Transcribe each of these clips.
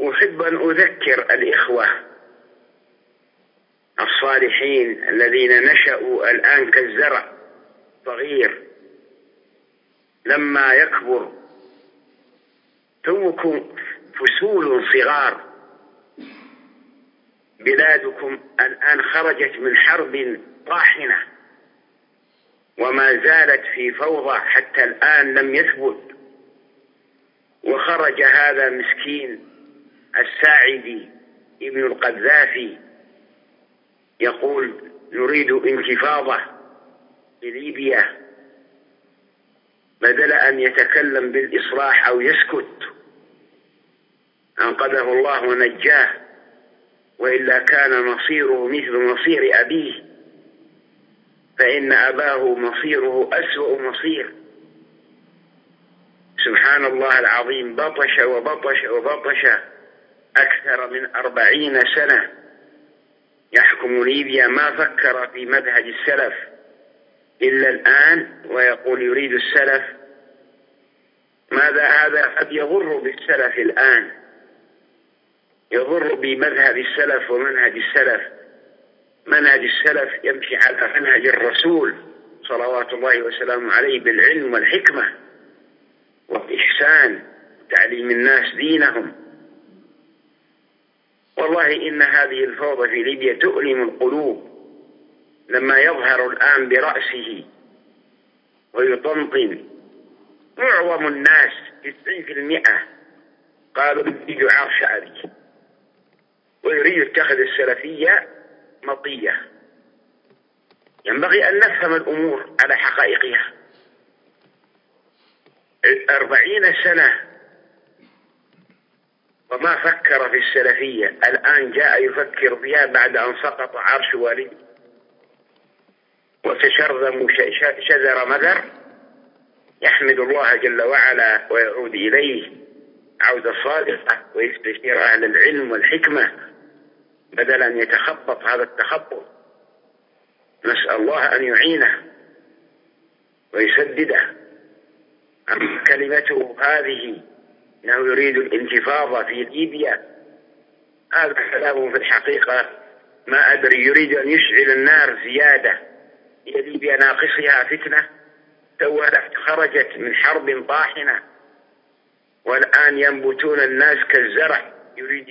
أحب أن أذكر الإخوة الصالحين الذين نشأوا الآن كالزرع صغير لما يكبر توكم فسول صغار. بلادكم الآن خرجت من حرب طاحنة وما زالت في فوضى حتى الآن لم يثبت. وخرج هذا مسكين الساعدي ابن القذافي يقول نريد انتفاضة لليبيا بدل أن يتكلم بالإصلاح أو يسكت أنقذه الله ونجاه وإلا كان مصيره مثل مصير أبيه فإن أباه مصيره أسوأ مصير. سبحان الله العظيم بطش وبطش وبطش أكثر من أربعين سنة يحكم ليبيا ما فكر في منهج السلف إلا الآن ويقول يريد السلف ماذا هذا؟ قد يضر بالسلف الآن. يضر بمذهب السلف ومنهج السلف. منهج السلف يمشي على منهج الرسول صلوات الله وسلامه عليه بالعلم والحكمة والإحسان تعليم الناس دينهم. والله إن هذه الفوضى في ليبيا تؤلم القلوب لما يظهر الآن برأسه ويطنطن معظم الناس 90% قالوا يريد عرش أبي ويريد يتخذ السلفية مطية. ينبغي أن نفهم الأمور على حقائقها. أربعين سنة وما فكر في السلفية. الآن جاء يفكر فيها بعد أن سقط عرش والده وتشرذم شذر مذر. يحمد الله جل وعلا ويعود إليه. عودة صادقة ويستشير أهل العلم والحكمة. بدل أن يتخبط هذا التخبط. نسأل الله أن يعينه ويسدده. أما كلمته هذه أنه يريد الانتفاضة في ليبيا. هذا كلامه في الحقيقة. ما أدري يريد أن يشعل النار زيادة. هي ليبيا ناقصها فتنة. توها خرجت من حرب طاحنة. والآن ينبتون الناس كالزرع. يريد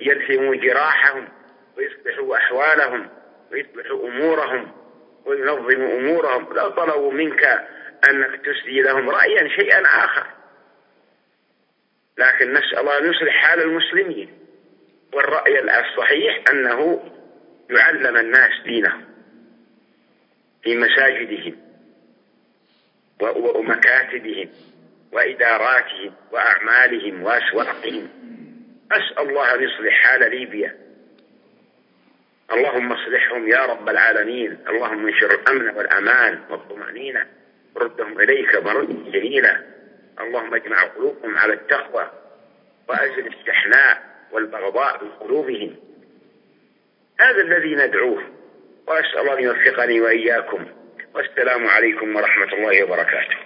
يلثموا جراحهم ويصلحوا أحوالهم ويصلحوا أمورهم وينظموا أمورهم. لو طلبوا منك أنك تسدي لهم رأيا شيئا آخر. لكن نسأل الله أن يصلح حال المسلمين. والرأي الصحيح أنه يعلم الناس دينهم في مساجدهم ومكاتبهم وإداراتهم وأعمالهم وأسواقهم. أسأل الله أن يصلح حال ليبيا. اللهم اصلحهم يا رب العالمين. اللهم انشر الأمن والأمان والطمأنينة. ردهم إليك مردا جميلا. اللهم اجمع قلوبهم على التقوى وأزل الشحناء والبغضاء في قلوبهم. هذا الذي ندعوه وأسأل الله أن يوفقني وإياكم. والسلام عليكم ورحمة الله وبركاته.